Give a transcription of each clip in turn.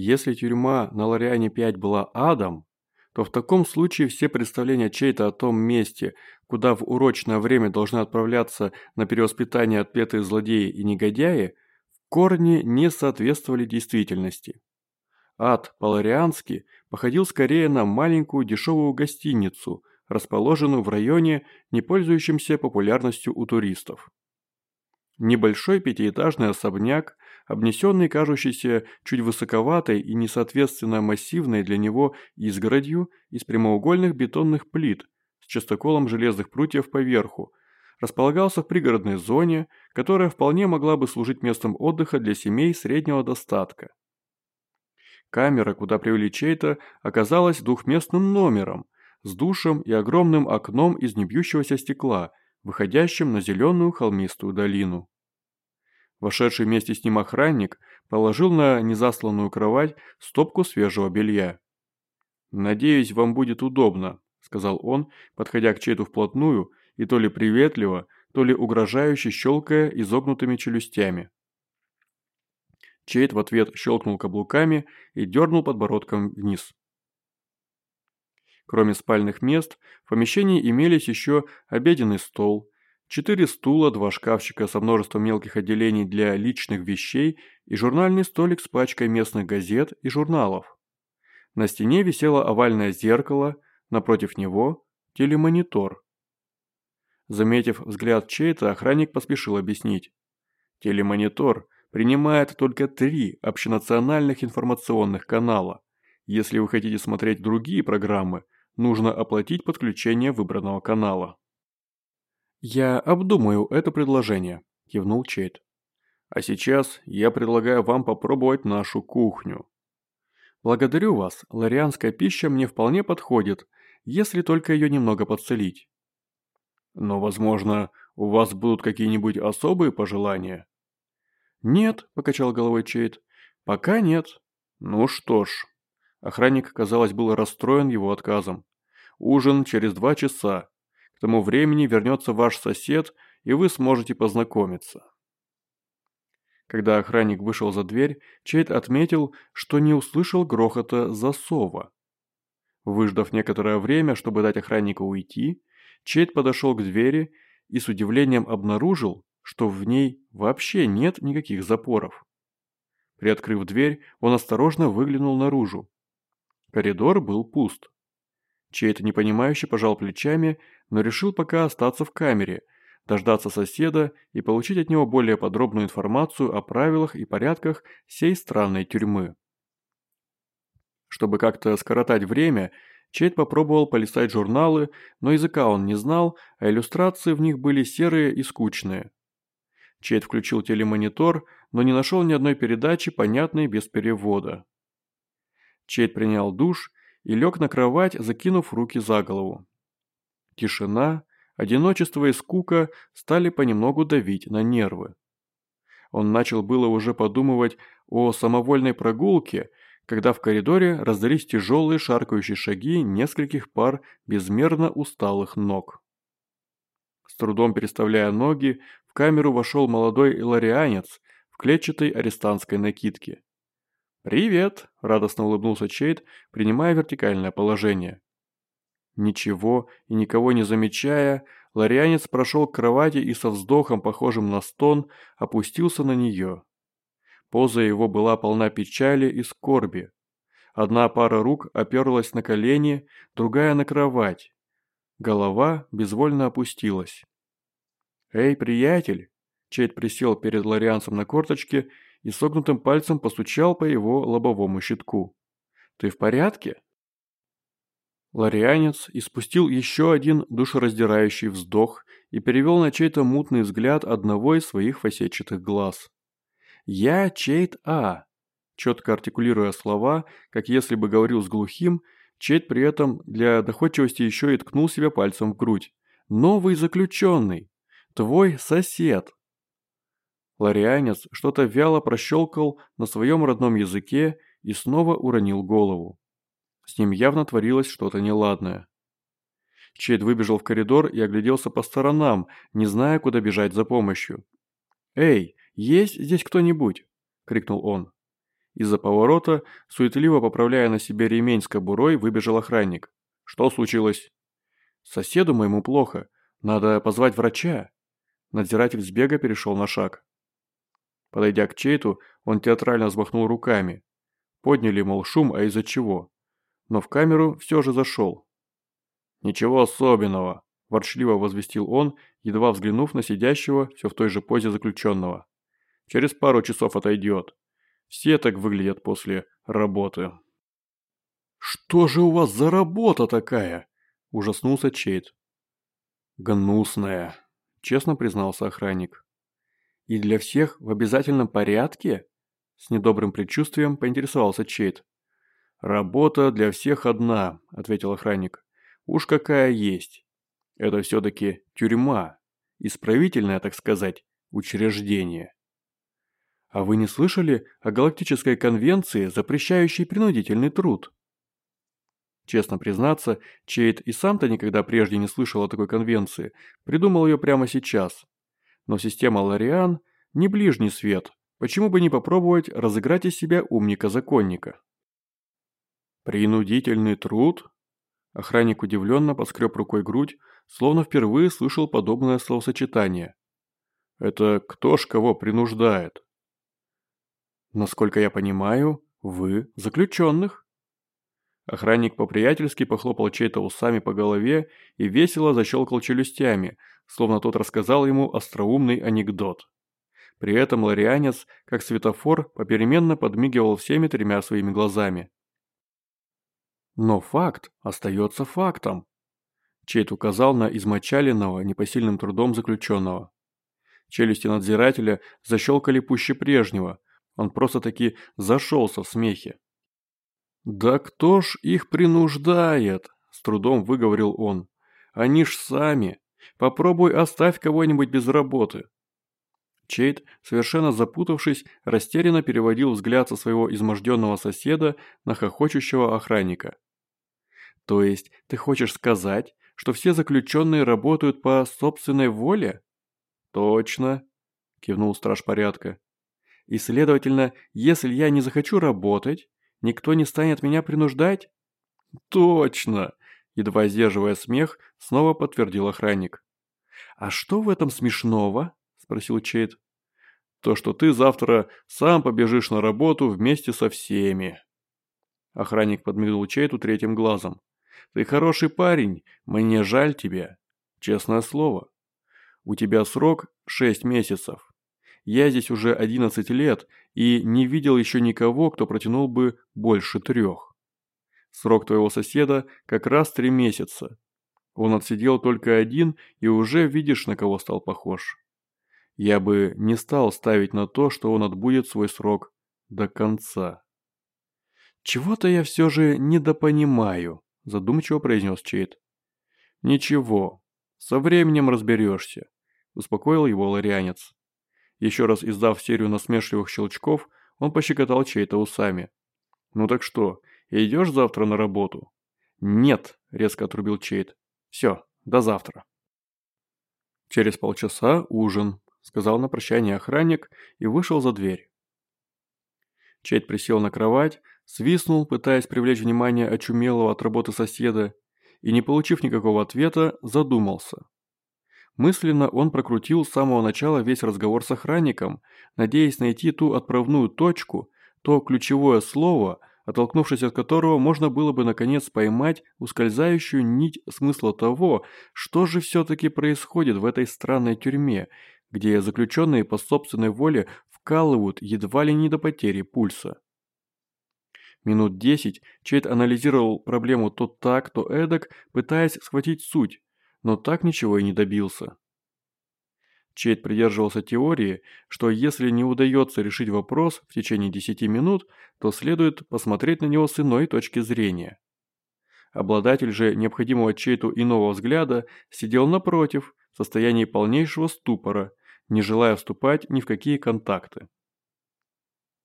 Если тюрьма на Лориане-5 была адом, то в таком случае все представления чей-то о том месте, куда в урочное время должны отправляться на перевоспитание отпетые злодеи и негодяи, в корне не соответствовали действительности. Ад по-лориански походил скорее на маленькую дешевую гостиницу, расположенную в районе, не пользующемся популярностью у туристов. Небольшой пятиэтажный особняк, обнесенный кажущейся чуть высоковатой и несоответственно массивной для него изгородью из прямоугольных бетонных плит с частоколом железных прутьев поверху, располагался в пригородной зоне, которая вполне могла бы служить местом отдыха для семей среднего достатка. Камера, куда привели чей-то, оказалась двухместным номером, с душем и огромным окном из небьющегося стекла – выходящим на зеленую холмистую долину. Вошедший вместе с ним охранник положил на незасланную кровать стопку свежего белья. «Надеюсь, вам будет удобно», – сказал он, подходя к Чейту вплотную и то ли приветливо, то ли угрожающе щелкая изогнутыми челюстями. Чейт в ответ щелкнул каблуками и дернул подбородком вниз. Кроме спальных мест, в помещении имелись еще обеденный стол, четыре стула, два шкафчика со множеством мелких отделений для личных вещей и журнальный столик с пачкой местных газет и журналов. На стене висело овальное зеркало, напротив него – телемонитор. Заметив взгляд чей-то, охранник поспешил объяснить. Телемонитор принимает только три общенациональных информационных канала. Если вы хотите смотреть другие программы – Нужно оплатить подключение выбранного канала. «Я обдумаю это предложение», – кивнул Чейт. «А сейчас я предлагаю вам попробовать нашу кухню». «Благодарю вас, ларианская пища мне вполне подходит, если только ее немного подцелить». «Но, возможно, у вас будут какие-нибудь особые пожелания?» «Нет», – покачал головой Чейт, – «пока нет». «Ну что ж». Охранник, казалось, был расстроен его отказом. Ужин через два часа. К тому времени вернется ваш сосед, и вы сможете познакомиться. Когда охранник вышел за дверь, Чейд отметил, что не услышал грохота засова. Выждав некоторое время, чтобы дать охраннику уйти, Чейд подошел к двери и с удивлением обнаружил, что в ней вообще нет никаких запоров. Приоткрыв дверь, он осторожно выглянул наружу. Коридор был пуст. Чей-то непонимающе пожал плечами, но решил пока остаться в камере, дождаться соседа и получить от него более подробную информацию о правилах и порядках сей странной тюрьмы. Чтобы как-то скоротать время, Чейт попробовал полистать журналы, но языка он не знал, а иллюстрации в них были серые и скучные. Чейт включил телемонитор, но не нашел ни одной передачи, понятной без перевода. Чейт принял душ и лег на кровать, закинув руки за голову. Тишина, одиночество и скука стали понемногу давить на нервы. Он начал было уже подумывать о самовольной прогулке, когда в коридоре раздались тяжелые шаркающие шаги нескольких пар безмерно усталых ног. С трудом переставляя ноги, в камеру вошел молодой иларианец в клетчатой арестантской накидке. «Привет!» – радостно улыбнулся Чейд, принимая вертикальное положение. Ничего и никого не замечая, ларианец прошел к кровати и со вздохом, похожим на стон, опустился на нее. Поза его была полна печали и скорби. Одна пара рук оперлась на колени, другая на кровать. Голова безвольно опустилась. «Эй, приятель!» Чейд присел перед ларианцем на корточке и согнутым пальцем постучал по его лобовому щитку. «Ты в порядке?» Ларианец испустил еще один душераздирающий вздох и перевел на чей-то мутный взгляд одного из своих фасетчатых глаз. «Я Чейт А», четко артикулируя слова, как если бы говорил с глухим, Чейт при этом для доходчивости еще и ткнул себя пальцем в грудь. «Новый заключенный! Твой сосед!» Ларианец что-то вяло прощелкал на своем родном языке и снова уронил голову. С ним явно творилось что-то неладное. Чейд выбежал в коридор и огляделся по сторонам, не зная, куда бежать за помощью. «Эй, есть здесь кто-нибудь?» – крикнул он. Из-за поворота, суетливо поправляя на себе ремень с кобурой, выбежал охранник. «Что случилось?» «Соседу моему плохо. Надо позвать врача». Надзиратель с бега перешел на шаг. Подойдя к Чейту, он театрально взмахнул руками. Подняли, мол, шум, а из-за чего? Но в камеру все же зашел. «Ничего особенного», – ворчливо возвестил он, едва взглянув на сидящего все в той же позе заключенного. «Через пару часов отойдет. Все так выглядят после работы». «Что же у вас за работа такая?» – ужаснулся Чейт. «Гнусная», – честно признался охранник. «И для всех в обязательном порядке?» С недобрым предчувствием поинтересовался Чейт. «Работа для всех одна», – ответил охранник. «Уж какая есть. Это все-таки тюрьма. Исправительное, так сказать, учреждение». «А вы не слышали о Галактической конвенции, запрещающей принудительный труд?» Честно признаться, Чейт и сам-то никогда прежде не слышал о такой конвенции, придумал ее прямо сейчас. Но система Лориан не ближний свет, почему бы не попробовать разыграть из себя умника-законника? «Принудительный труд?» Охранник удивленно поскреб рукой грудь, словно впервые слышал подобное словосочетание. «Это кто ж кого принуждает?» «Насколько я понимаю, вы заключенных?» Охранник по-приятельски похлопал чей-то усами по голове и весело защелкал челюстями, словно тот рассказал ему остроумный анекдот. При этом ларианец, как светофор, попеременно подмигивал всеми тремя своими глазами. Но факт остается фактом. Чейт указал на измочаленного непосильным трудом заключенного. Челюсти надзирателя защелкали пуще прежнего, он просто-таки зашелся в смехе. «Да кто ж их принуждает?» – с трудом выговорил он. «Они ж сами. Попробуй оставь кого-нибудь без работы». Чейд, совершенно запутавшись, растерянно переводил взгляд со своего изможденного соседа на хохочущего охранника. «То есть ты хочешь сказать, что все заключенные работают по собственной воле?» «Точно», – кивнул страж порядка. «И, следовательно, если я не захочу работать, Никто не станет меня принуждать?» «Точно!» – едва сдерживая смех, снова подтвердил охранник. «А что в этом смешного?» – спросил Чейд. «То, что ты завтра сам побежишь на работу вместе со всеми». Охранник подмигнул Чейду третьим глазом. «Ты хороший парень, мне жаль тебя. Честное слово. У тебя срок шесть месяцев. Я здесь уже 11 лет и не видел еще никого, кто протянул бы больше трех. Срок твоего соседа как раз три месяца. Он отсидел только один и уже видишь, на кого стал похож. Я бы не стал ставить на то, что он отбудет свой срок до конца. «Чего-то я все же недопонимаю», – задумчиво произнес Чейд. «Ничего, со временем разберешься», – успокоил его ларианец. Еще раз издав серию насмешливых щелчков, он пощекотал чей-то усами. «Ну так что, идешь завтра на работу?» «Нет», – резко отрубил Чейт. «Все, до завтра». «Через полчаса ужин», – сказал на прощание охранник и вышел за дверь. Чейт присел на кровать, свистнул, пытаясь привлечь внимание очумелого от работы соседа, и, не получив никакого ответа, задумался. Мысленно он прокрутил с самого начала весь разговор с охранником, надеясь найти ту отправную точку, то ключевое слово, оттолкнувшись от которого можно было бы наконец поймать ускользающую нить смысла того, что же все-таки происходит в этой странной тюрьме, где заключенные по собственной воле вкалывают едва ли не до потери пульса. Минут десять Чейд анализировал проблему то так, то эдак, пытаясь схватить суть, но так ничего и не добился. Чейд придерживался теории, что если не удается решить вопрос в течение 10 минут, то следует посмотреть на него с иной точки зрения. Обладатель же необходимого Чейту иного взгляда сидел напротив, в состоянии полнейшего ступора, не желая вступать ни в какие контакты.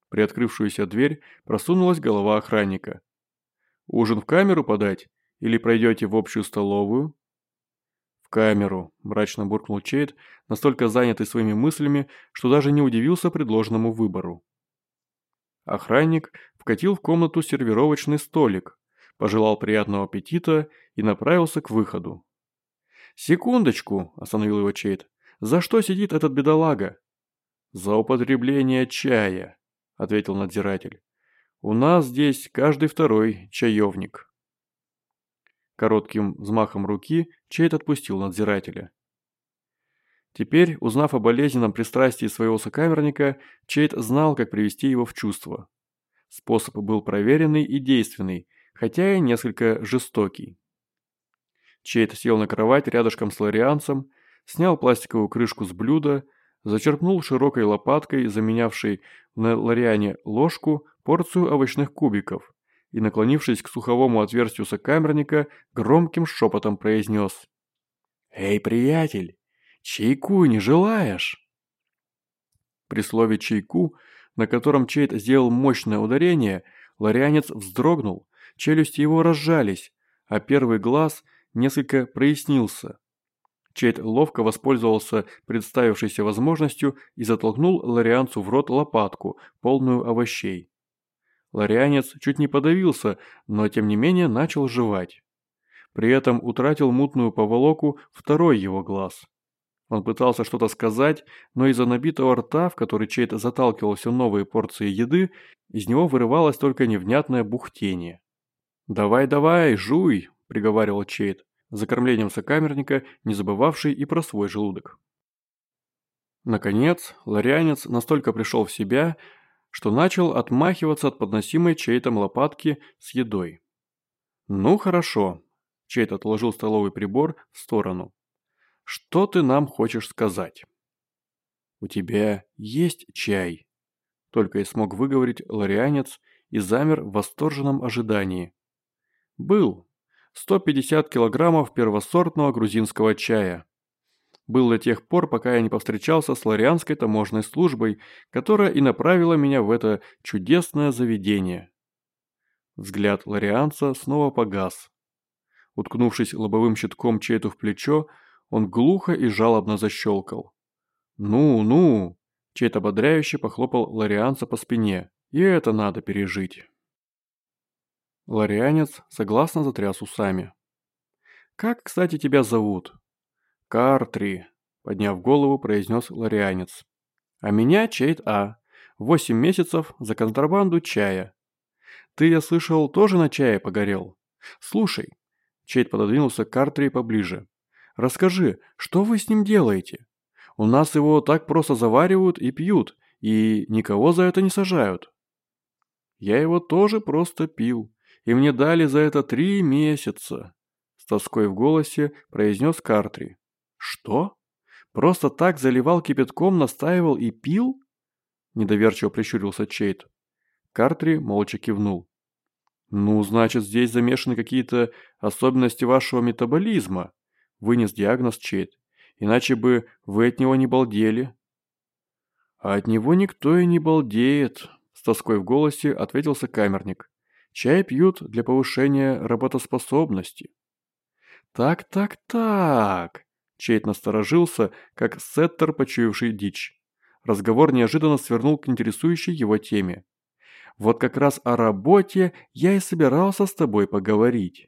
При открывшуюся дверь просунулась голова охранника. «Ужин в камеру подать? Или пройдете в общую столовую?» Камеру», – мрачно буркнул Чейд, настолько занятый своими мыслями, что даже не удивился предложенному выбору. Охранник вкатил в комнату сервировочный столик, пожелал приятного аппетита и направился к выходу. «Секундочку!» – остановил его Чейт. «За что сидит этот бедолага?» «За употребление чая», – ответил надзиратель. «У нас здесь каждый второй чаевник». Коротким взмахом руки Чейт отпустил надзирателя. Теперь, узнав о болезненном пристрастии своего сокамерника, Чейт знал, как привести его в чувство. Способ был проверенный и действенный, хотя и несколько жестокий. Чейт сел на кровать рядышком с ларианцем, снял пластиковую крышку с блюда, зачерпнул широкой лопаткой, заменявшей на лариане ложку, порцию овощных кубиков и, наклонившись к суховому отверстию сокамерника, громким шепотом произнес «Эй, приятель, чайку не желаешь?» При слове «чайку», на котором Чейт сделал мощное ударение, ларианец вздрогнул, челюсти его разжались, а первый глаз несколько прояснился. Чейт ловко воспользовался представившейся возможностью и затолкнул ларианцу в рот лопатку, полную овощей. Ларианец чуть не подавился, но тем не менее начал жевать. При этом утратил мутную поволоку второй его глаз. Он пытался что-то сказать, но из-за набитого рта, в который Чейт заталкивал все новые порции еды, из него вырывалось только невнятное бухтение. «Давай-давай, жуй!» – приговаривал Чейт, за кормлением сокамерника, не забывавший и про свой желудок. Наконец, ларианец настолько пришел в себя, что начал отмахиваться от подносимой Чейтом лопатки с едой. «Ну хорошо», – Чейт отложил столовый прибор в сторону. «Что ты нам хочешь сказать?» «У тебя есть чай?» Только и смог выговорить ларианец и замер в восторженном ожидании. Был. 150 килограммов первосортного грузинского чая. Был до тех пор, пока я не повстречался с Лорианской таможенной службой, которая и направила меня в это чудесное заведение. Взгляд Лорианца снова погас. Уткнувшись лобовым щитком чей-то в плечо, он глухо и жалобно защелкал. «Ну, ну!» Чей-то ободряюще похлопал Лорианца по спине. «И это надо пережить». Ларианец согласно затряс усами. «Как, кстати, тебя зовут?» «Картри», – подняв голову, произнес ларианец. «А меня Чейт А. Восемь месяцев за контрабанду чая. Ты, я слышал, тоже на чае погорел? Слушай». Чейт пододвинулся к Картри поближе. «Расскажи, что вы с ним делаете? У нас его так просто заваривают и пьют, и никого за это не сажают». «Я его тоже просто пил», и мне дали за это три месяца», – с тоской в голосе произнес Картри. «Что? Просто так заливал кипятком, настаивал и пил?» – недоверчиво прищурился Чейт. Картри молча кивнул. «Ну, значит, здесь замешаны какие-то особенности вашего метаболизма», – вынес диагноз Чейт. «Иначе бы вы от него не балдели». «А от него никто и не балдеет», – с тоской в голосе ответился камерник. Чай пьют для повышения работоспособности. Так, так, так. Чейт насторожился, как сеттер, почуявший дичь. Разговор неожиданно свернул к интересующей его теме. Вот как раз о работе я и собирался с тобой поговорить.